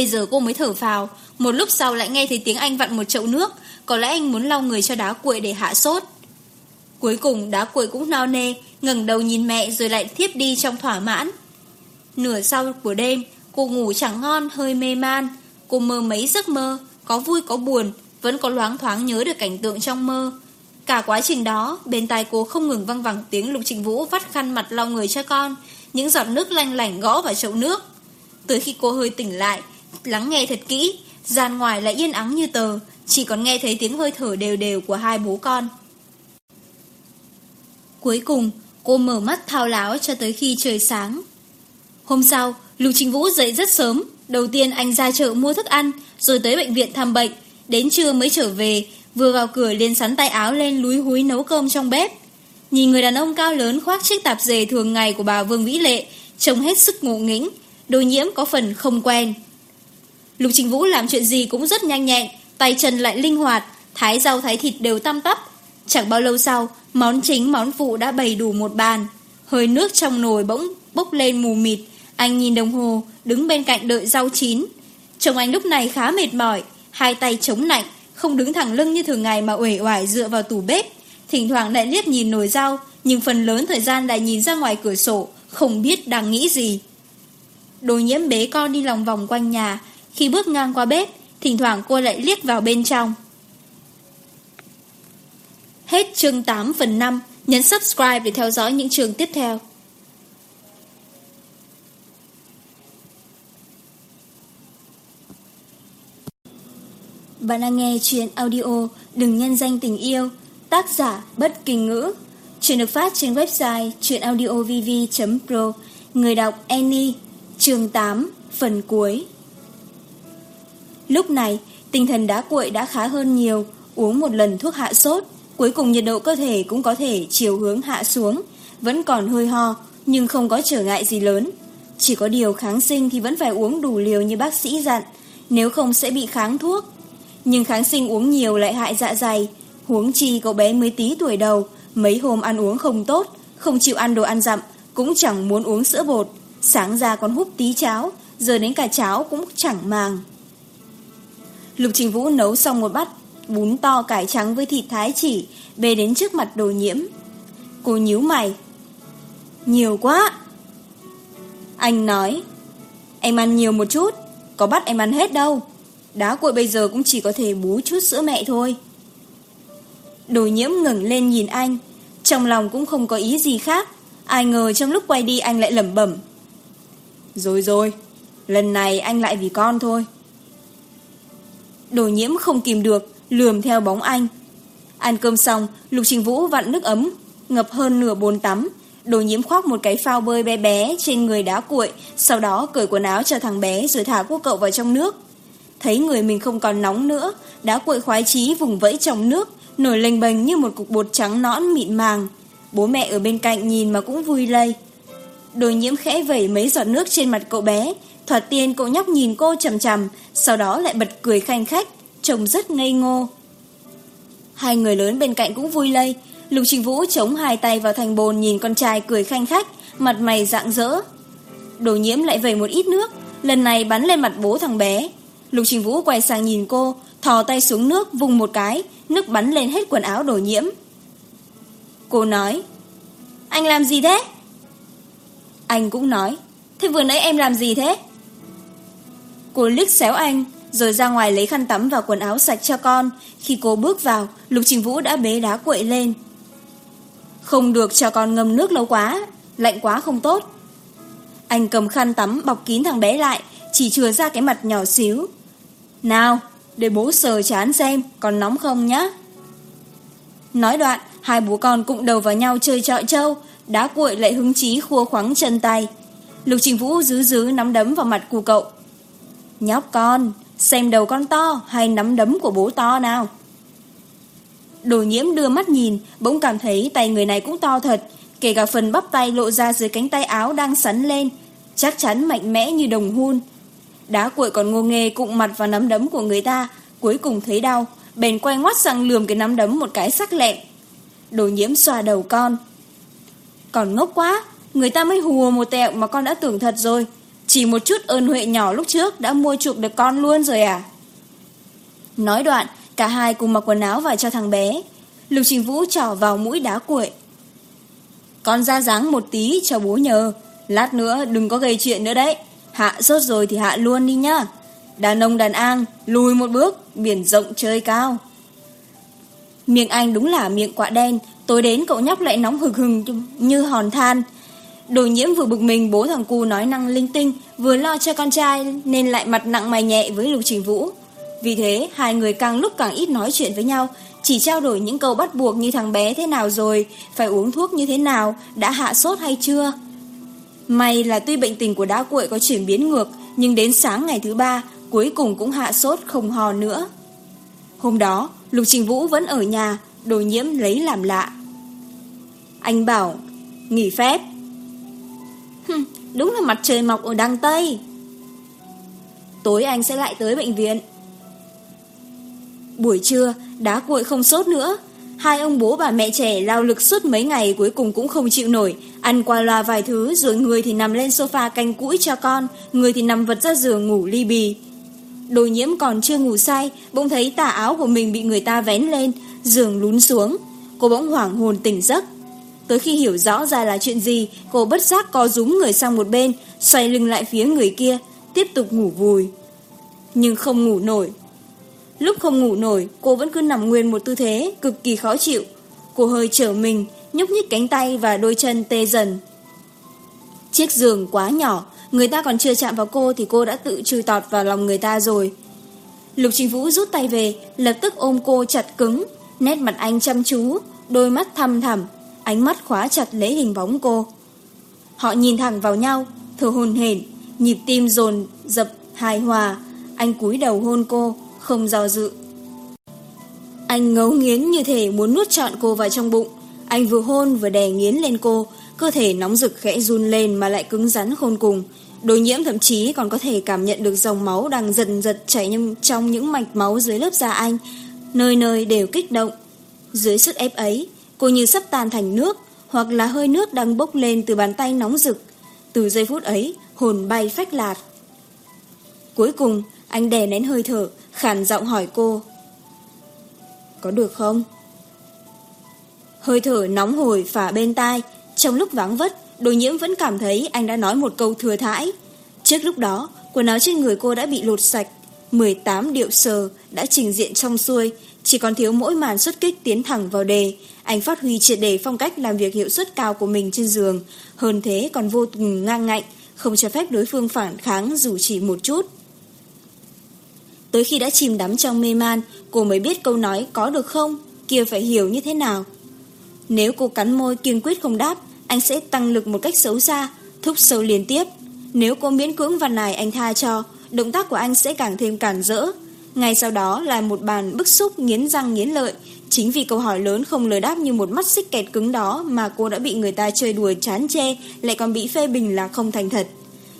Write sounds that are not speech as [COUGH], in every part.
Bây giờ cô mới thở vào. Một lúc sau lại nghe thấy tiếng anh vặn một chậu nước. Có lẽ anh muốn lau người cho đá cuội để hạ sốt. Cuối cùng đá cuội cũng no nê ngẩng đầu nhìn mẹ rồi lại thiếp đi trong thỏa mãn. Nửa sau của đêm Cô ngủ chẳng ngon hơi mê man. Cô mơ mấy giấc mơ Có vui có buồn Vẫn có loáng thoáng nhớ được cảnh tượng trong mơ. Cả quá trình đó, bên tai cô không ngừng văng vẳng tiếng Lục Trịnh Vũ vắt khăn mặt lau người cho con, những giọt nước lanh lảnh gõ vào chậu nước. Tới khi cô hơi tỉnh lại, lắng nghe thật kỹ, gian ngoài lại yên ắng như tờ, chỉ còn nghe thấy tiếng hơi thở đều đều của hai bố con. Cuối cùng, cô mở mắt thao láo cho tới khi trời sáng. Hôm sau, Lục Trình Vũ dậy rất sớm, đầu tiên anh ra chợ mua thức ăn, rồi tới bệnh viện thăm bệnh, đến trưa mới trở về, vừa vào cửa liền sắn tay áo lên lúi húi nấu cơm trong bếp. Nhìn người đàn ông cao lớn khoác chiếc tạp dề thường ngày của bà Vương Vĩ Lệ, trông hết sức ngộ nghĩnh, đôi nhiễm có phần không quen. Lục Trình Vũ làm chuyện gì cũng rất nhanh nhẹn, tay chân lại linh hoạt, thái rau thái thịt đều tăm tắp. Chẳng bao lâu sau, món chính món phụ đã bày đủ một bàn. Hơi nước trong nồi bỗng bốc lên mù mịt, anh nhìn đồng hồ, đứng bên cạnh đợi rau chín. Chồng anh lúc này khá mệt mỏi, hai tay chống lạnh, không đứng thẳng lưng như thường ngày mà uể oải dựa vào tủ bếp. Thỉnh thoảng lại liếc nhìn nồi rau, nhưng phần lớn thời gian lại nhìn ra ngoài cửa sổ, không biết đang nghĩ gì. Đồ nhiễm bế con đi lòng vòng quanh nhà, khi bước ngang qua bếp, thỉnh thoảng cô lại liếc vào bên trong. Hết chương 8 phần 5, nhấn subscribe để theo dõi những chương tiếp theo. Bạn đang nghe chuyện audio Đừng Nhân Danh Tình Yêu, tác giả Bất kỳ Ngữ. Chuyện được phát trên website chuyenaudiovv.pro, người đọc Annie, chương 8, phần cuối. Lúc này, tinh thần đá cuội đã khá hơn nhiều, uống một lần thuốc hạ sốt, cuối cùng nhiệt độ cơ thể cũng có thể chiều hướng hạ xuống, vẫn còn hơi ho, nhưng không có trở ngại gì lớn. Chỉ có điều kháng sinh thì vẫn phải uống đủ liều như bác sĩ dặn, nếu không sẽ bị kháng thuốc. Nhưng kháng sinh uống nhiều lại hại dạ dày, huống chi cậu bé mới tí tuổi đầu, mấy hôm ăn uống không tốt, không chịu ăn đồ ăn dặm, cũng chẳng muốn uống sữa bột, sáng ra còn húp tí cháo, giờ đến cả cháo cũng chẳng màng. Lục Trình Vũ nấu xong một bát bún to cải trắng với thịt thái chỉ, bê đến trước mặt đồ nhiễm. Cô nhíu mày. Nhiều quá. Anh nói, em ăn nhiều một chút, có bắt em ăn hết đâu. Đá cuội bây giờ cũng chỉ có thể bú chút sữa mẹ thôi. Đồ nhiễm ngừng lên nhìn anh, trong lòng cũng không có ý gì khác. Ai ngờ trong lúc quay đi anh lại lẩm bẩm. Rồi rồi, lần này anh lại vì con thôi. Đồ nhiễm không kìm được, Lườm theo bóng anh. Ăn cơm xong, Lục Trình Vũ vặn nước ấm, Ngập hơn nửa bồn tắm. Đồ nhiễm khoác một cái phao bơi bé bé Trên người đá cuội, Sau đó cởi quần áo cho thằng bé Rồi thả quốc cậu vào trong nước. Thấy người mình không còn nóng nữa, Đá cuội khoái chí vùng vẫy trong nước, Nổi lênh bềnh như một cục bột trắng nõn mịn màng. Bố mẹ ở bên cạnh nhìn mà cũng vui lây. Đồ nhiễm khẽ vẩy mấy giọt nước trên mặt cậu bé Thoạt tiên cậu nhóc nhìn cô chầm chầm, sau đó lại bật cười khanh khách, trông rất ngây ngô. Hai người lớn bên cạnh cũng vui lây, Lục Trình Vũ chống hai tay vào thành bồn nhìn con trai cười khanh khách, mặt mày rạng rỡ. Đồ nhiễm lại vẩy một ít nước, lần này bắn lên mặt bố thằng bé. Lục Trình Vũ quay sang nhìn cô, thò tay xuống nước vùng một cái, nước bắn lên hết quần áo đồ nhiễm. Cô nói, anh làm gì thế? Anh cũng nói, thế vừa nãy em làm gì thế? Cô liếc xéo anh, rồi ra ngoài lấy khăn tắm và quần áo sạch cho con. Khi cô bước vào, Lục Trình Vũ đã bế đá quậy lên. Không được cho con ngâm nước lâu quá, lạnh quá không tốt. Anh cầm khăn tắm bọc kín thằng bé lại, chỉ chừa ra cái mặt nhỏ xíu. Nào, để bố sờ chán xem, còn nóng không nhá. Nói đoạn, hai bố con cũng đầu vào nhau chơi trọi trâu, đá cuội lại hứng chí khua khoắng chân tay. Lục Trình Vũ dứ dứ nắm đấm vào mặt của cậu, Nhóc con, xem đầu con to hay nắm đấm của bố to nào. Đồ nhiễm đưa mắt nhìn, bỗng cảm thấy tay người này cũng to thật, kể cả phần bắp tay lộ ra dưới cánh tay áo đang sắn lên, chắc chắn mạnh mẽ như đồng hun. Đá cuội còn ngô nghê cụng mặt vào nắm đấm của người ta, cuối cùng thấy đau, bèn quay ngoắt sang lườm cái nắm đấm một cái sắc lẹm. Đồ nhiễm xoa đầu con. Còn ngốc quá, người ta mới hùa một tẹo mà con đã tưởng thật rồi. Chỉ một chút ơn huệ nhỏ lúc trước đã mua chuộc được con luôn rồi à? Nói đoạn, cả hai cùng mặc quần áo vào cho thằng bé. Lục Trình Vũ trỏ vào mũi đá cuội. Con ra dáng một tí cho bố nhờ. Lát nữa đừng có gây chuyện nữa đấy. Hạ sốt rồi thì hạ luôn đi nhá. Đàn ông đàn an, lùi một bước, biển rộng chơi cao. Miệng anh đúng là miệng quạ đen, tối đến cậu nhóc lại nóng hừng hừng như hòn than. Đồ nhiễm vừa bực mình bố thằng cu nói năng linh tinh, vừa lo cho con trai nên lại mặt nặng mày nhẹ với Lục Trình Vũ. Vì thế, hai người càng lúc càng ít nói chuyện với nhau, chỉ trao đổi những câu bắt buộc như thằng bé thế nào rồi, phải uống thuốc như thế nào, đã hạ sốt hay chưa. May là tuy bệnh tình của đá cuội có chuyển biến ngược, nhưng đến sáng ngày thứ ba, cuối cùng cũng hạ sốt không hò nữa. Hôm đó, Lục Trình Vũ vẫn ở nhà, đồ nhiễm lấy làm lạ. Anh bảo, nghỉ phép. Đúng là mặt trời mọc ở đằng Tây. Tối anh sẽ lại tới bệnh viện. Buổi trưa, đá cuội không sốt nữa. Hai ông bố bà mẹ trẻ lao lực suốt mấy ngày cuối cùng cũng không chịu nổi. Ăn qua loa vài thứ rồi người thì nằm lên sofa canh cũi cho con, người thì nằm vật ra giường ngủ ly bì. Đồ nhiễm còn chưa ngủ say, bỗng thấy tà áo của mình bị người ta vén lên, giường lún xuống. Cô bỗng hoảng hồn tỉnh giấc, Tới khi hiểu rõ ra là chuyện gì, cô bất giác co rúm người sang một bên, xoay lưng lại phía người kia, tiếp tục ngủ vùi. Nhưng không ngủ nổi. Lúc không ngủ nổi, cô vẫn cứ nằm nguyên một tư thế, cực kỳ khó chịu. Cô hơi trở mình, nhúc nhích cánh tay và đôi chân tê dần. Chiếc giường quá nhỏ, người ta còn chưa chạm vào cô thì cô đã tự chui tọt vào lòng người ta rồi. Lục Trình Vũ rút tay về, lập tức ôm cô chặt cứng, nét mặt anh chăm chú, đôi mắt thăm thẳm, ánh mắt khóa chặt lấy hình bóng cô. Họ nhìn thẳng vào nhau, thở hồn hển, nhịp tim dồn dập hài hòa, anh cúi đầu hôn cô, không do dự. Anh ngấu nghiến như thể muốn nuốt trọn cô vào trong bụng, anh vừa hôn vừa đè nghiến lên cô, cơ thể nóng rực khẽ run lên mà lại cứng rắn khôn cùng. Đối nhiễm thậm chí còn có thể cảm nhận được dòng máu đang dần dật chảy trong những mạch máu dưới lớp da anh, nơi nơi đều kích động. Dưới sức ép ấy, cô như sắp tan thành nước, hoặc là hơi nước đang bốc lên từ bàn tay nóng rực. Từ giây phút ấy, hồn bay phách lạc. Cuối cùng, anh đè nén hơi thở, khản giọng hỏi cô. Có được không? Hơi thở nóng hồi phả bên tai, trong lúc vắng vất, đồ nhiễm vẫn cảm thấy anh đã nói một câu thừa thãi. Trước lúc đó, quần áo trên người cô đã bị lột sạch, 18 điệu sờ đã trình diện trong xuôi, chỉ còn thiếu mỗi màn xuất kích tiến thẳng vào đề, anh phát huy triệt đề phong cách làm việc hiệu suất cao của mình trên giường, hơn thế còn vô cùng ngang ngạnh, không cho phép đối phương phản kháng dù chỉ một chút. Tới khi đã chìm đắm trong mê man, cô mới biết câu nói có được không, kia phải hiểu như thế nào. Nếu cô cắn môi kiên quyết không đáp, anh sẽ tăng lực một cách xấu xa, thúc sâu liên tiếp. Nếu cô miễn cưỡng và nài anh tha cho, động tác của anh sẽ càng thêm cản rỡ, ngay sau đó là một bàn bức xúc nghiến răng nghiến lợi. Chính vì câu hỏi lớn không lời đáp như một mắt xích kẹt cứng đó mà cô đã bị người ta chơi đùa chán chê, lại còn bị phê bình là không thành thật.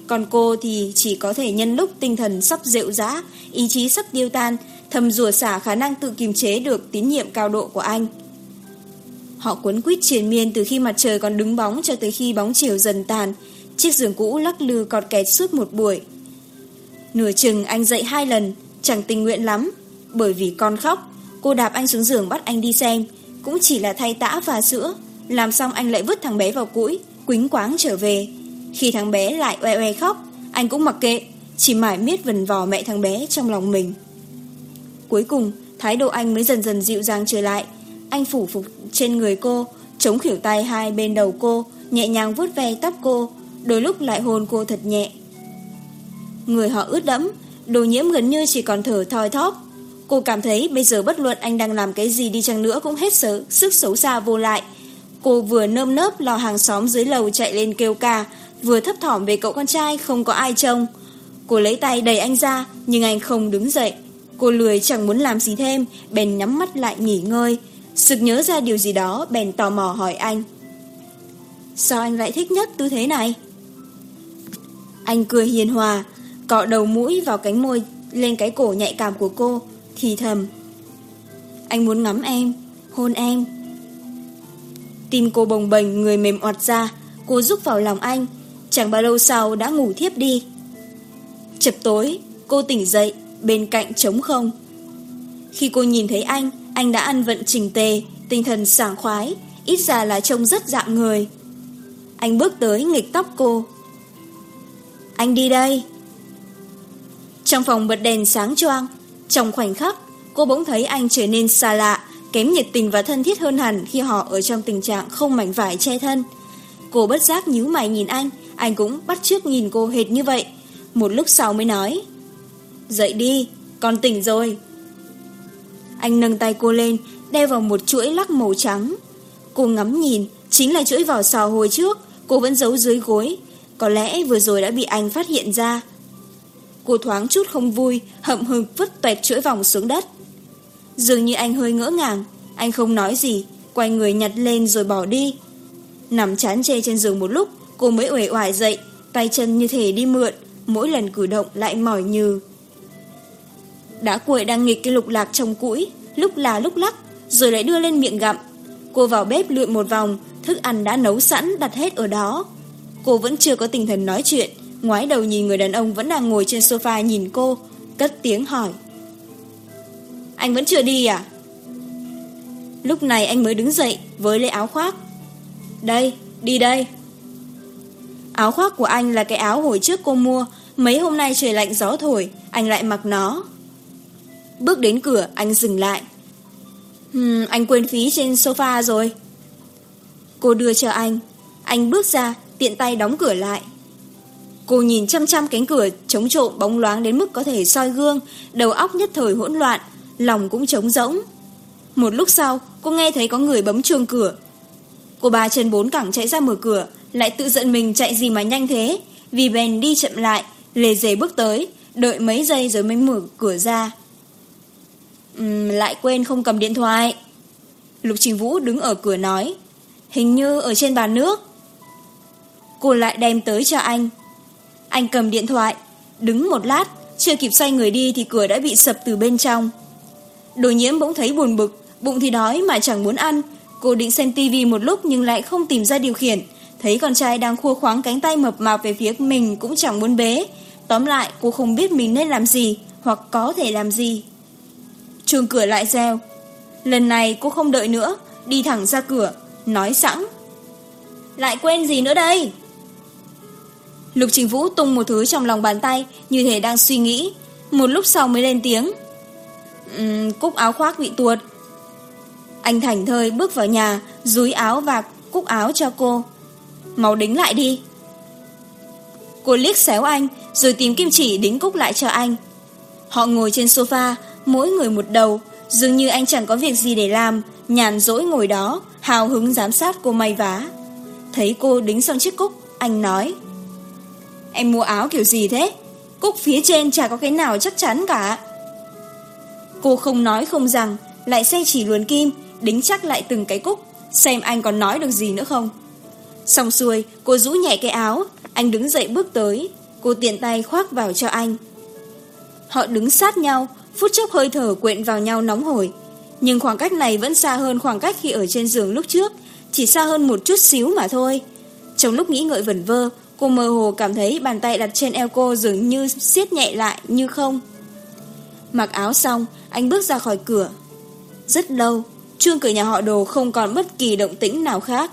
Còn cô thì chỉ có thể nhân lúc tinh thần sắp rượu rã, ý chí sắp tiêu tan, thầm rùa xả khả năng tự kiềm chế được tín nhiệm cao độ của anh. Họ cuốn quýt triền miên từ khi mặt trời còn đứng bóng cho tới khi bóng chiều dần tàn. Chiếc giường cũ lắc lư cọt kẹt suốt một buổi. Nửa chừng anh dậy hai lần, Chẳng tình nguyện lắm, Bởi vì con khóc. Cô đạp anh xuống giường bắt anh đi xem. Cũng chỉ là thay tã và sữa. Làm xong anh lại vứt thằng bé vào cũi, Quính quáng trở về. Khi thằng bé lại oe oe khóc, Anh cũng mặc kệ. Chỉ mãi miết vần vò mẹ thằng bé trong lòng mình. Cuối cùng, Thái độ anh mới dần dần dịu dàng trở lại. Anh phủ phục trên người cô, Chống khỉu tay hai bên đầu cô, Nhẹ nhàng vuốt ve tóc cô. Đôi lúc lại hôn cô thật nhẹ. Người họ ướt đẫm Đồ nhiễm gần như chỉ còn thở thoi thóp. Cô cảm thấy bây giờ bất luận anh đang làm cái gì đi chăng nữa cũng hết sức, sức xấu xa vô lại. Cô vừa nơm nớp lo hàng xóm dưới lầu chạy lên kêu ca, vừa thấp thỏm về cậu con trai không có ai trông. Cô lấy tay đẩy anh ra, nhưng anh không đứng dậy. Cô lười chẳng muốn làm gì thêm, bèn nhắm mắt lại nghỉ ngơi. Sực nhớ ra điều gì đó, bèn tò mò hỏi anh. Sao anh lại thích nhất tư thế này? Anh cười hiền hòa, cọ đầu mũi vào cánh môi lên cái cổ nhạy cảm của cô, thì thầm. Anh muốn ngắm em, hôn em. Tim cô bồng bềnh người mềm oặt ra, cô rúc vào lòng anh, chẳng bao lâu sau đã ngủ thiếp đi. Chập tối, cô tỉnh dậy, bên cạnh trống không. Khi cô nhìn thấy anh, anh đã ăn vận chỉnh tề, tinh thần sảng khoái, ít ra là trông rất dạng người. Anh bước tới nghịch tóc cô. Anh đi đây. Trong phòng bật đèn sáng choang, trong khoảnh khắc, cô bỗng thấy anh trở nên xa lạ, kém nhiệt tình và thân thiết hơn hẳn khi họ ở trong tình trạng không mảnh vải che thân. Cô bất giác nhíu mày nhìn anh, anh cũng bắt trước nhìn cô hệt như vậy. Một lúc sau mới nói, dậy đi, con tỉnh rồi. Anh nâng tay cô lên, đeo vào một chuỗi lắc màu trắng. Cô ngắm nhìn, chính là chuỗi vỏ sò hồi trước, cô vẫn giấu dưới gối. Có lẽ vừa rồi đã bị anh phát hiện ra, Cô thoáng chút không vui, Hậm hực vứt tuẹt chuỗi vòng xuống đất. Dường như anh hơi ngỡ ngàng, Anh không nói gì, Quay người nhặt lên rồi bỏ đi. Nằm chán chê trên giường một lúc, Cô mới uể oải dậy, Tay chân như thể đi mượn, Mỗi lần cử động lại mỏi như Đá cuội đang nghịch cái lục lạc trong cũi, Lúc là lúc lắc, Rồi lại đưa lên miệng gặm. Cô vào bếp lượn một vòng, Thức ăn đã nấu sẵn đặt hết ở đó. Cô vẫn chưa có tinh thần nói chuyện ngoái đầu nhìn người đàn ông vẫn đang ngồi trên sofa nhìn cô, cất tiếng hỏi. Anh vẫn chưa đi à? Lúc này anh mới đứng dậy với lấy áo khoác. Đây, đi đây. Áo khoác của anh là cái áo hồi trước cô mua, mấy hôm nay trời lạnh gió thổi, anh lại mặc nó. Bước đến cửa, anh dừng lại. Hừm, anh quên phí trên sofa rồi. Cô đưa cho anh, anh bước ra, tiện tay đóng cửa lại. Cô nhìn chăm chăm cánh cửa chống trộm bóng loáng đến mức có thể soi gương, đầu óc nhất thời hỗn loạn, lòng cũng trống rỗng. Một lúc sau, cô nghe thấy có người bấm chuông cửa. Cô ba chân bốn cẳng chạy ra mở cửa, lại tự giận mình chạy gì mà nhanh thế, vì bèn đi chậm lại, lề dề bước tới, đợi mấy giây rồi mới mở cửa ra. Uhm, lại quên không cầm điện thoại. Lục Trình Vũ đứng ở cửa nói, hình như ở trên bàn nước. Cô lại đem tới cho anh, anh cầm điện thoại, đứng một lát, chưa kịp xoay người đi thì cửa đã bị sập từ bên trong. Đồ nhiễm bỗng thấy buồn bực, bụng thì đói mà chẳng muốn ăn. Cô định xem tivi một lúc nhưng lại không tìm ra điều khiển. Thấy con trai đang khua khoáng cánh tay mập mạp về phía mình cũng chẳng muốn bế. Tóm lại cô không biết mình nên làm gì hoặc có thể làm gì. Chuông cửa lại reo. Lần này cô không đợi nữa, đi thẳng ra cửa, nói sẵn. Lại quên gì nữa đây? Lục Trình Vũ tung một thứ trong lòng bàn tay, như thể đang suy nghĩ. Một lúc sau mới lên tiếng. Um, cúc áo khoác bị tuột. Anh thảnh thơi bước vào nhà, rúi áo và cúc áo cho cô. Màu đính lại đi. Cô liếc xéo anh, rồi tìm kim chỉ đính cúc lại cho anh. Họ ngồi trên sofa, mỗi người một đầu, dường như anh chẳng có việc gì để làm, nhàn rỗi ngồi đó, hào hứng giám sát cô may vá. Thấy cô đính xong chiếc cúc, anh nói em mua áo kiểu gì thế? Cúc phía trên chả có cái nào chắc chắn cả. Cô không nói không rằng, lại xe chỉ luồn kim, đính chắc lại từng cái cúc, xem anh còn nói được gì nữa không. Xong xuôi, cô rũ nhẹ cái áo, anh đứng dậy bước tới, cô tiện tay khoác vào cho anh. Họ đứng sát nhau, phút chốc hơi thở quyện vào nhau nóng hổi. Nhưng khoảng cách này vẫn xa hơn khoảng cách khi ở trên giường lúc trước, chỉ xa hơn một chút xíu mà thôi. Trong lúc nghĩ ngợi vẩn vơ, Cô mơ hồ cảm thấy bàn tay đặt trên eo cô dường như siết nhẹ lại như không. Mặc áo xong, anh bước ra khỏi cửa. Rất lâu, chuông cửa nhà họ đồ không còn bất kỳ động tĩnh nào khác.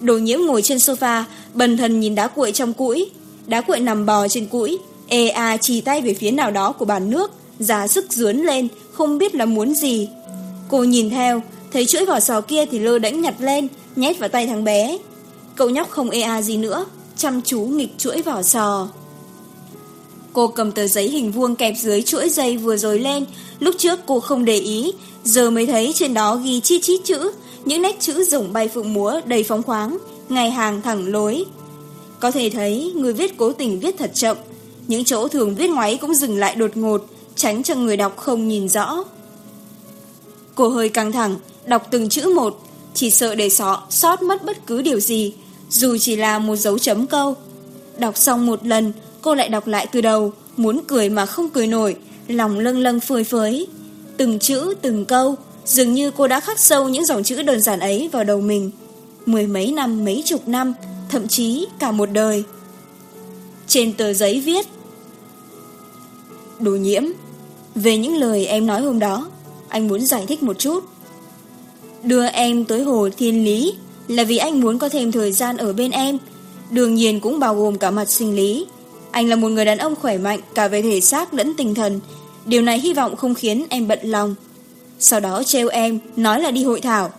Đồ nhiễm ngồi trên sofa, bần thần nhìn đá cuội trong cũi. Đá cuội nằm bò trên cũi, ê a à chỉ tay về phía nào đó của bàn nước, giá sức dướn lên, không biết là muốn gì. Cô nhìn theo, thấy chuỗi vỏ sò kia thì lơ đánh nhặt lên, nhét vào tay thằng bé, Cậu nhóc không ê a gì nữa, Chăm chú nghịch chuỗi vỏ sò. Cô cầm tờ giấy hình vuông kẹp dưới chuỗi dây vừa rồi lên. Lúc trước cô không để ý, Giờ mới thấy trên đó ghi chi chít chữ. Những nét chữ rủng bay phượng múa đầy phóng khoáng, Ngày hàng thẳng lối. Có thể thấy người viết cố tình viết thật chậm. Những chỗ thường viết ngoáy cũng dừng lại đột ngột, Tránh cho người đọc không nhìn rõ. Cô hơi căng thẳng, Đọc từng chữ một, Chỉ sợ để sọ sót mất bất cứ điều gì. Dù chỉ là một dấu chấm câu, Đọc xong một lần, Cô lại đọc lại từ đầu, Muốn cười mà không cười nổi, Lòng lâng lâng phơi phới. Từng chữ, từng câu, Dường như cô đã khắc sâu những dòng chữ đơn giản ấy vào đầu mình. Mười mấy năm, mấy chục năm, Thậm chí cả một đời. Trên tờ giấy viết, Đồ nhiễm, Về những lời em nói hôm đó, Anh muốn giải thích một chút. Đưa em tới hồ thiên lý là vì anh muốn có thêm thời gian ở bên em. Đương nhiên cũng bao gồm cả mặt sinh lý. Anh là một người đàn ông khỏe mạnh cả về thể xác lẫn tinh thần. Điều này hy vọng không khiến em bận lòng. Sau đó trêu em, nói là đi hội thảo.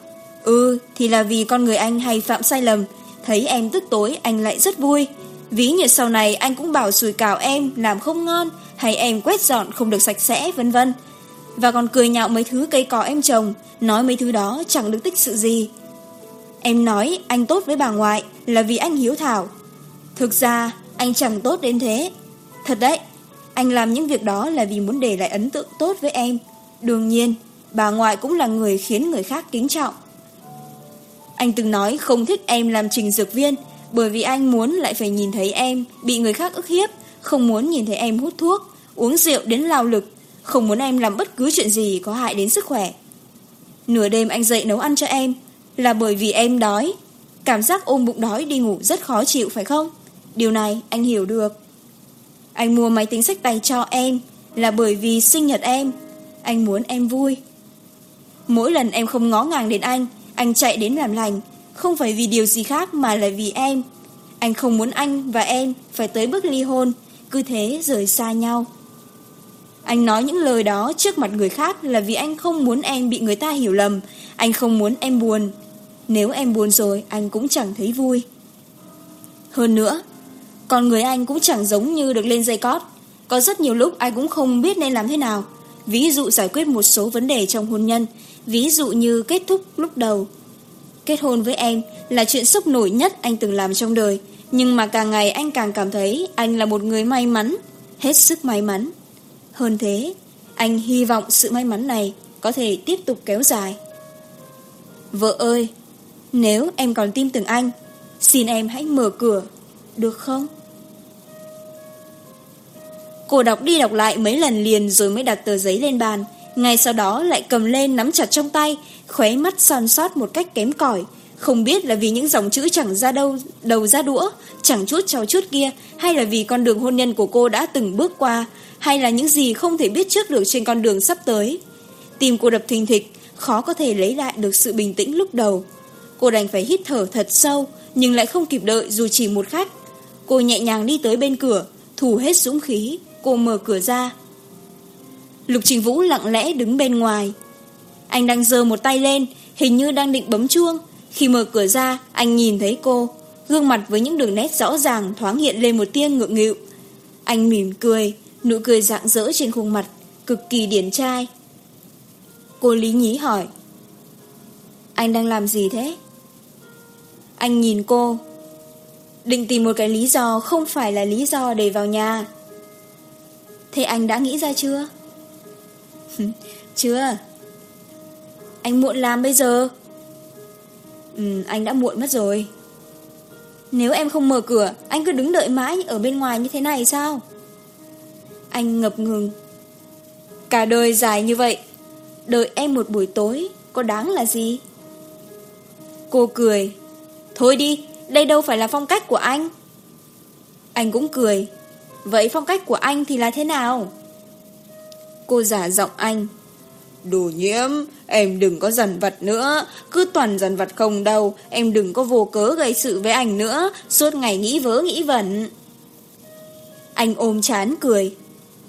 Ừ, thì là vì con người anh hay phạm sai lầm. Thấy em tức tối, anh lại rất vui. Ví như sau này anh cũng bảo sùi cào em làm không ngon hay em quét dọn không được sạch sẽ vân vân. Và còn cười nhạo mấy thứ cây cỏ em trồng, nói mấy thứ đó chẳng được tích sự gì. Em nói anh tốt với bà ngoại là vì anh hiếu thảo. Thực ra, anh chẳng tốt đến thế. Thật đấy, anh làm những việc đó là vì muốn để lại ấn tượng tốt với em. Đương nhiên, bà ngoại cũng là người khiến người khác kính trọng. Anh từng nói không thích em làm trình dược viên bởi vì anh muốn lại phải nhìn thấy em bị người khác ức hiếp, không muốn nhìn thấy em hút thuốc, uống rượu đến lao lực, không muốn em làm bất cứ chuyện gì có hại đến sức khỏe. Nửa đêm anh dậy nấu ăn cho em, là bởi vì em đói. Cảm giác ôm bụng đói đi ngủ rất khó chịu phải không? Điều này anh hiểu được. Anh mua máy tính sách tay cho em Là bởi vì sinh nhật em. Anh muốn em vui. Mỗi lần em không ngó ngàng đến anh Anh chạy đến làm lành. Không phải vì điều gì khác mà là vì em. Anh không muốn anh và em Phải tới bước ly hôn Cứ thế rời xa nhau. Anh nói những lời đó trước mặt người khác là vì anh không muốn em bị người ta hiểu lầm, anh không muốn em buồn, nếu em buồn rồi anh cũng chẳng thấy vui. Hơn nữa Con người anh cũng chẳng giống như được lên dây cót. Có rất nhiều lúc anh cũng không biết nên làm thế nào. Ví dụ giải quyết một số vấn đề trong hôn nhân. Ví dụ như kết thúc lúc đầu. Kết hôn với em là chuyện sốc nổi nhất anh từng làm trong đời. Nhưng mà càng ngày anh càng cảm thấy anh là một người may mắn. Hết sức may mắn. Hơn thế, anh hy vọng sự may mắn này có thể tiếp tục kéo dài. Vợ ơi, nếu em còn tin tưởng anh, xin em hãy mở cửa, được không? Cô đọc đi đọc lại mấy lần liền rồi mới đặt tờ giấy lên bàn. Ngay sau đó lại cầm lên nắm chặt trong tay, khóe mắt son sót một cách kém cỏi Không biết là vì những dòng chữ chẳng ra đâu, đầu ra đũa, chẳng chút trao chút kia, hay là vì con đường hôn nhân của cô đã từng bước qua, hay là những gì không thể biết trước được trên con đường sắp tới. Tim cô đập thình thịch, khó có thể lấy lại được sự bình tĩnh lúc đầu. Cô đành phải hít thở thật sâu, nhưng lại không kịp đợi dù chỉ một khách. Cô nhẹ nhàng đi tới bên cửa, thủ hết dũng khí, cô mở cửa ra. Lục Trình Vũ lặng lẽ đứng bên ngoài. Anh đang giơ một tay lên, hình như đang định bấm chuông. Khi mở cửa ra, anh nhìn thấy cô, gương mặt với những đường nét rõ ràng thoáng hiện lên một tia ngượng nghịu. Anh mỉm cười, nụ cười rạng rỡ trên khuôn mặt, cực kỳ điển trai. Cô lý nhí hỏi, anh đang làm gì thế? Anh nhìn cô. Định tìm một cái lý do không phải là lý do để vào nhà. Thế anh đã nghĩ ra chưa? [LAUGHS] chưa. Anh muộn làm bây giờ. Ừ, anh đã muộn mất rồi. Nếu em không mở cửa, anh cứ đứng đợi mãi ở bên ngoài như thế này sao? Anh ngập ngừng. Cả đời dài như vậy, đợi em một buổi tối có đáng là gì? Cô cười, Thôi đi, đây đâu phải là phong cách của anh. Anh cũng cười. Vậy phong cách của anh thì là thế nào? Cô giả giọng anh. Đồ nhiễm, em đừng có dần vật nữa. Cứ toàn dần vật không đâu. Em đừng có vô cớ gây sự với anh nữa. Suốt ngày nghĩ vớ nghĩ vẩn. Anh ôm chán cười.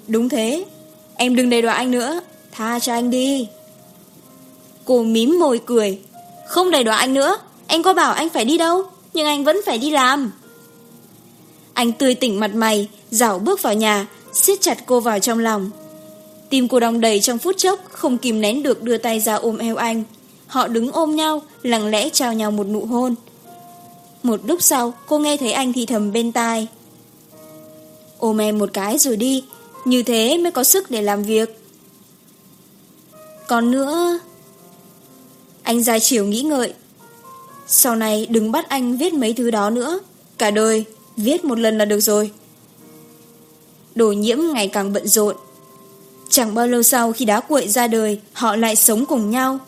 Đúng thế. Em đừng đầy đọa anh nữa. Tha cho anh đi. Cô mím môi cười. Không đầy đọa anh nữa. Anh có bảo anh phải đi đâu, Nhưng anh vẫn phải đi làm. Anh tươi tỉnh mặt mày, Dảo bước vào nhà, siết chặt cô vào trong lòng. Tim cô đong đầy trong phút chốc, Không kìm nén được đưa tay ra ôm eo anh. Họ đứng ôm nhau, Lặng lẽ trao nhau một nụ hôn. Một lúc sau, cô nghe thấy anh thì thầm bên tai. Ôm em một cái rồi đi, Như thế mới có sức để làm việc. Còn nữa, Anh ra chiều nghĩ ngợi sau này đừng bắt anh viết mấy thứ đó nữa. Cả đời, viết một lần là được rồi. Đồ nhiễm ngày càng bận rộn. Chẳng bao lâu sau khi đá cuội ra đời, họ lại sống cùng nhau.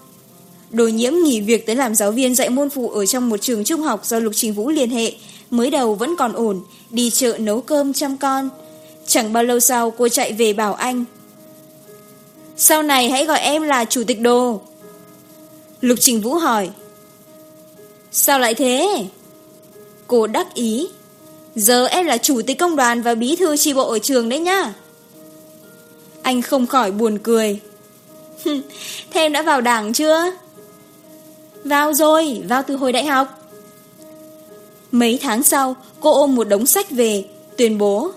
Đồ nhiễm nghỉ việc tới làm giáo viên dạy môn phụ ở trong một trường trung học do Lục Trình Vũ liên hệ. Mới đầu vẫn còn ổn, đi chợ nấu cơm chăm con. Chẳng bao lâu sau cô chạy về bảo anh. Sau này hãy gọi em là chủ tịch đồ. Lục Trình Vũ hỏi. Sao lại thế? Cô đắc ý. Giờ em là chủ tịch công đoàn và bí thư tri bộ ở trường đấy nhá. Anh không khỏi buồn cười. cười. Thế đã vào đảng chưa? Vào rồi, vào từ hồi đại học. Mấy tháng sau, cô ôm một đống sách về, tuyên bố.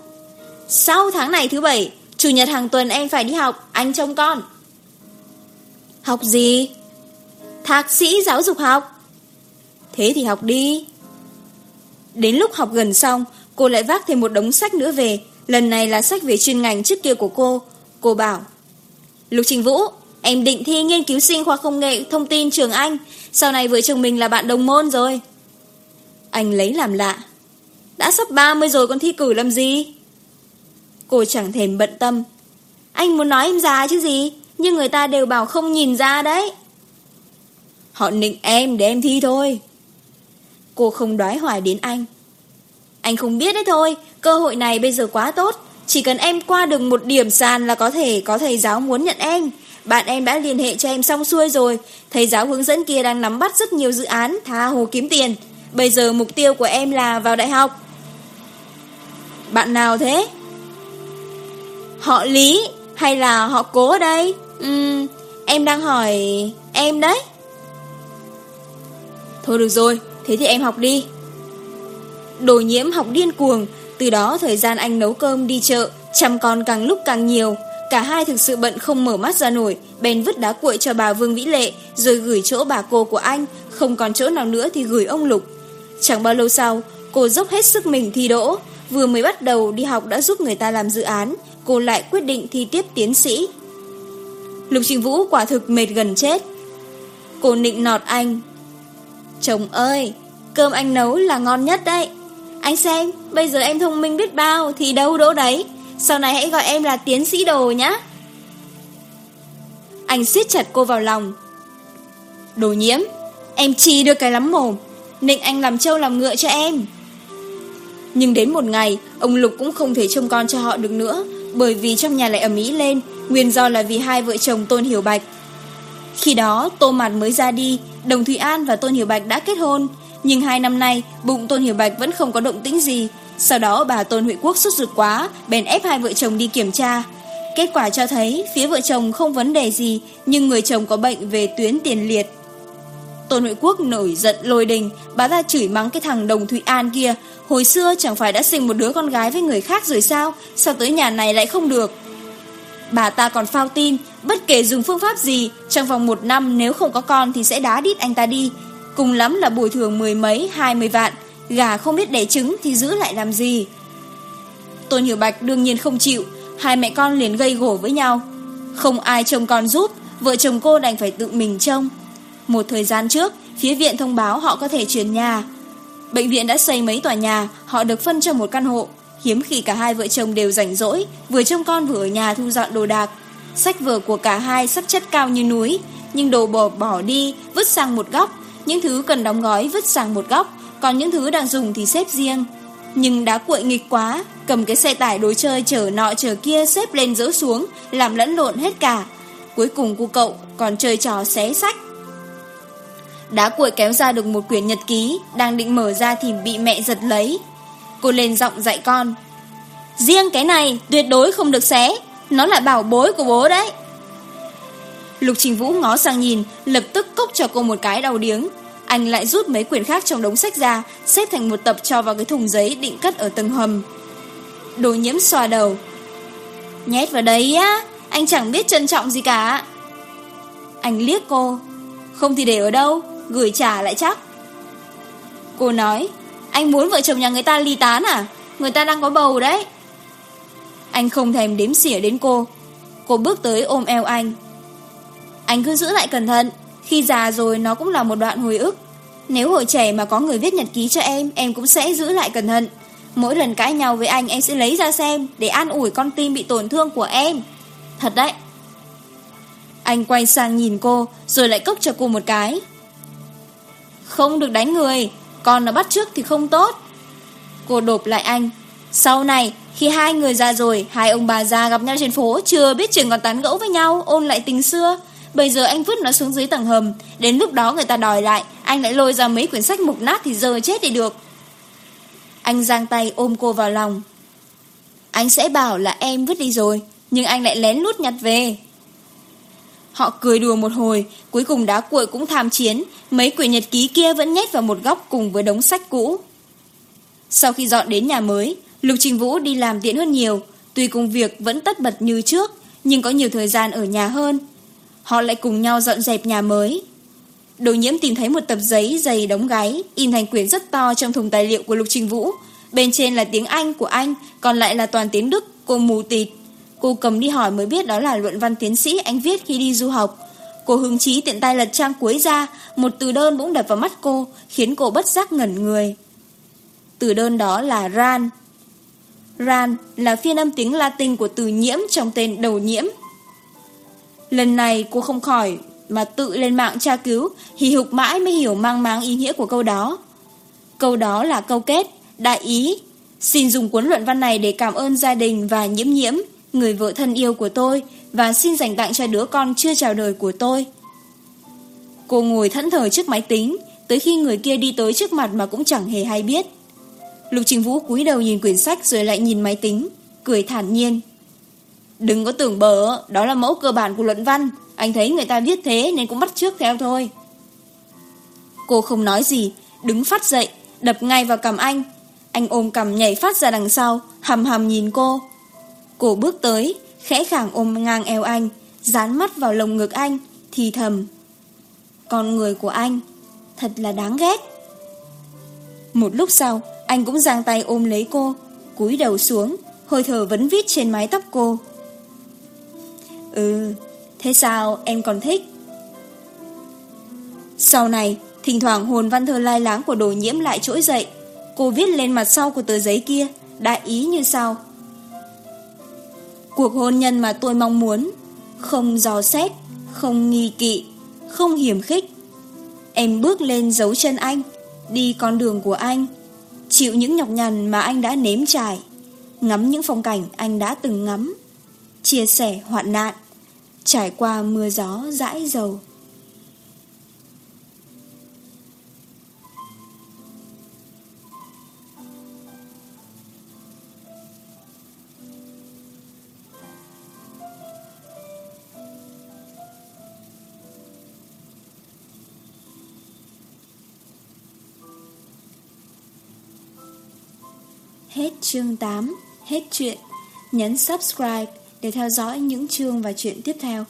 Sau tháng này thứ bảy, chủ nhật hàng tuần em phải đi học, anh trông con. Học gì? Thạc sĩ giáo dục học. Thế thì học đi. Đến lúc học gần xong, cô lại vác thêm một đống sách nữa về. Lần này là sách về chuyên ngành trước kia của cô. Cô bảo, Lục Trình Vũ, em định thi nghiên cứu sinh khoa công nghệ thông tin trường Anh. Sau này vợ chồng mình là bạn đồng môn rồi. Anh lấy làm lạ. Đã sắp 30 rồi còn thi cử làm gì? Cô chẳng thèm bận tâm. Anh muốn nói em già chứ gì, nhưng người ta đều bảo không nhìn ra đấy. Họ nịnh em để em thi thôi cô không đoái hoài đến anh. Anh không biết đấy thôi, cơ hội này bây giờ quá tốt. Chỉ cần em qua được một điểm sàn là có thể có thầy giáo muốn nhận em. Bạn em đã liên hệ cho em xong xuôi rồi. Thầy giáo hướng dẫn kia đang nắm bắt rất nhiều dự án, tha hồ kiếm tiền. Bây giờ mục tiêu của em là vào đại học. Bạn nào thế? Họ Lý hay là họ Cố đây? Uhm, em đang hỏi em đấy. Thôi được rồi, Thế thì em học đi. Đồ nhiễm học điên cuồng, Từ đó thời gian anh nấu cơm đi chợ, Chăm con càng lúc càng nhiều. Cả hai thực sự bận không mở mắt ra nổi, Bèn vứt đá cuội cho bà Vương Vĩ Lệ, Rồi gửi chỗ bà cô của anh, Không còn chỗ nào nữa thì gửi ông Lục. Chẳng bao lâu sau, Cô dốc hết sức mình thi đỗ, Vừa mới bắt đầu đi học đã giúp người ta làm dự án, Cô lại quyết định thi tiếp tiến sĩ. Lục Trình Vũ quả thực mệt gần chết. Cô nịnh nọt anh Chồng ơi, cơm anh nấu là ngon nhất đấy. Anh xem, bây giờ em thông minh biết bao thì đâu đỗ đấy. Sau này hãy gọi em là tiến sĩ đồ nhá. Anh siết chặt cô vào lòng. Đồ nhiễm, em chi được cái lắm mồm. nên anh làm trâu làm ngựa cho em. Nhưng đến một ngày, ông Lục cũng không thể trông con cho họ được nữa. Bởi vì trong nhà lại ẩm ý lên, nguyên do là vì hai vợ chồng Tôn Hiểu Bạch khi đó, Tô Mạt mới ra đi, Đồng Thủy An và Tôn Hiểu Bạch đã kết hôn. Nhưng hai năm nay, bụng Tôn Hiểu Bạch vẫn không có động tĩnh gì. Sau đó, bà Tôn Huệ Quốc sốt ruột quá, Bèn ép hai vợ chồng đi kiểm tra. Kết quả cho thấy, phía vợ chồng không vấn đề gì, Nhưng người chồng có bệnh về tuyến tiền liệt. Tôn Huệ Quốc nổi giận lôi đình, Bà ta chửi mắng cái thằng Đồng Thụy An kia. Hồi xưa chẳng phải đã sinh một đứa con gái với người khác rồi sao? Sao tới nhà này lại không được? Bà ta còn phao tin Bất kể dùng phương pháp gì, trong vòng một năm nếu không có con thì sẽ đá đít anh ta đi. Cùng lắm là bồi thường mười mấy, hai mươi vạn. Gà không biết đẻ trứng thì giữ lại làm gì. Tôn Hiểu Bạch đương nhiên không chịu, hai mẹ con liền gây gổ với nhau. Không ai chồng con giúp, vợ chồng cô đành phải tự mình trông. Một thời gian trước, phía viện thông báo họ có thể chuyển nhà. Bệnh viện đã xây mấy tòa nhà, họ được phân cho một căn hộ. Hiếm khi cả hai vợ chồng đều rảnh rỗi, vừa trông con vừa ở nhà thu dọn đồ đạc, Sách vở của cả hai sắp chất cao như núi, nhưng đồ bỏ bỏ đi, vứt sang một góc, những thứ cần đóng gói vứt sang một góc, còn những thứ đang dùng thì xếp riêng. Nhưng đá cuội nghịch quá, cầm cái xe tải đối chơi chở nọ chở kia xếp lên dỡ xuống, làm lẫn lộn hết cả. Cuối cùng cô cậu còn chơi trò xé sách. Đá cuội kéo ra được một quyển nhật ký, đang định mở ra thì bị mẹ giật lấy. Cô lên giọng dạy con. Riêng cái này tuyệt đối không được xé, nó là bảo bối của bố đấy. Lục Trình Vũ ngó sang nhìn, Lập tức cốc cho cô một cái đau điếng. Anh lại rút mấy quyển khác trong đống sách ra, Xếp thành một tập cho vào cái thùng giấy Định cất ở tầng hầm. Đồ nhiễm xòa đầu. Nhét vào đấy á, Anh chẳng biết trân trọng gì cả. Anh liếc cô. Không thì để ở đâu, Gửi trả lại chắc. Cô nói, Anh muốn vợ chồng nhà người ta ly tán à? Người ta đang có bầu đấy. Anh không thèm đếm xỉa đến cô. Cô bước tới ôm eo anh. Anh cứ giữ lại cẩn thận. Khi già rồi, nó cũng là một đoạn hồi ức. Nếu hồi trẻ mà có người viết nhật ký cho em Em cũng sẽ giữ lại cẩn thận. Mỗi lần cãi nhau với anh, em sẽ lấy ra xem Để an ủi con tim bị tổn thương của em. Thật đấy. Anh quay sang nhìn cô, Rồi lại cốc cho cô một cái. Không được đánh người. Con nó bắt trước thì không tốt. Cô đột lại anh. Sau này, khi hai người già rồi, hai ông bà già gặp nhau trên phố, chưa biết chừng còn tán gẫu với nhau, ôn lại tình xưa. Bây giờ anh vứt nó xuống dưới tầng hầm, đến lúc đó người ta đòi lại, anh lại lôi ra mấy quyển sách mục nát thì giờ chết đi được. Anh giang tay ôm cô vào lòng. Anh sẽ bảo là em vứt đi rồi, nhưng anh lại lén lút nhặt về. Họ cười đùa một hồi, cuối cùng đá cuội cũng tham chiến, mấy quyển nhật ký kia vẫn nhét vào một góc cùng với đống sách cũ. Sau khi dọn đến nhà mới, Lục Trình Vũ đi làm tiện hơn nhiều, tuy công việc vẫn tất bật như trước, nhưng có nhiều thời gian ở nhà hơn. Họ lại cùng nhau dọn dẹp nhà mới. Đồ nhiễm tìm thấy một tập giấy dày đóng gáy, in thành quyển rất to trong thùng tài liệu của Lục Trình Vũ. Bên trên là tiếng Anh của anh, còn lại là toàn tiếng Đức, cô mù tịt. Cô cầm đi hỏi mới biết đó là luận văn tiến sĩ anh viết khi đi du học. Cô hứng chí tiện tay lật trang cuối ra, một từ đơn bỗng đập vào mắt cô, khiến cô bất giác ngẩn người. Từ đơn đó là RAN. Ran là phiên âm tiếng Latin của từ nhiễm trong tên đầu nhiễm. Lần này cô không khỏi mà tự lên mạng tra cứu, hì hục mãi mới hiểu mang máng ý nghĩa của câu đó. Câu đó là câu kết, đại ý. Xin dùng cuốn luận văn này để cảm ơn gia đình và nhiễm nhiễm, người vợ thân yêu của tôi và xin dành tặng cho đứa con chưa chào đời của tôi. Cô ngồi thẫn thờ trước máy tính, tới khi người kia đi tới trước mặt mà cũng chẳng hề hay biết. Lục Trình Vũ cúi đầu nhìn quyển sách rồi lại nhìn máy tính, cười thản nhiên. Đừng có tưởng bở, đó là mẫu cơ bản của luận văn, anh thấy người ta viết thế nên cũng bắt trước theo thôi. Cô không nói gì, đứng phát dậy, đập ngay vào cầm anh. Anh ôm cầm nhảy phát ra đằng sau, hầm hầm nhìn cô. Cô bước tới, khẽ khàng ôm ngang eo anh, dán mắt vào lồng ngực anh, thì thầm. Con người của anh, thật là đáng ghét. Một lúc sau, anh cũng giang tay ôm lấy cô, cúi đầu xuống, hơi thở vẫn vít trên mái tóc cô. Ừ, thế sao em còn thích? Sau này, thỉnh thoảng hồn văn thơ lai láng của đồ nhiễm lại trỗi dậy. Cô viết lên mặt sau của tờ giấy kia, đại ý như sau. Cuộc hôn nhân mà tôi mong muốn, không dò xét, không nghi kỵ, không hiểm khích. Em bước lên dấu chân anh, đi con đường của anh, chịu những nhọc nhằn mà anh đã nếm trải, ngắm những phong cảnh anh đã từng ngắm, chia sẻ hoạn nạn, trải qua mưa gió dãi dầu. Hết chương 8, hết chuyện. Nhấn subscribe để theo dõi những chương và chuyện tiếp theo.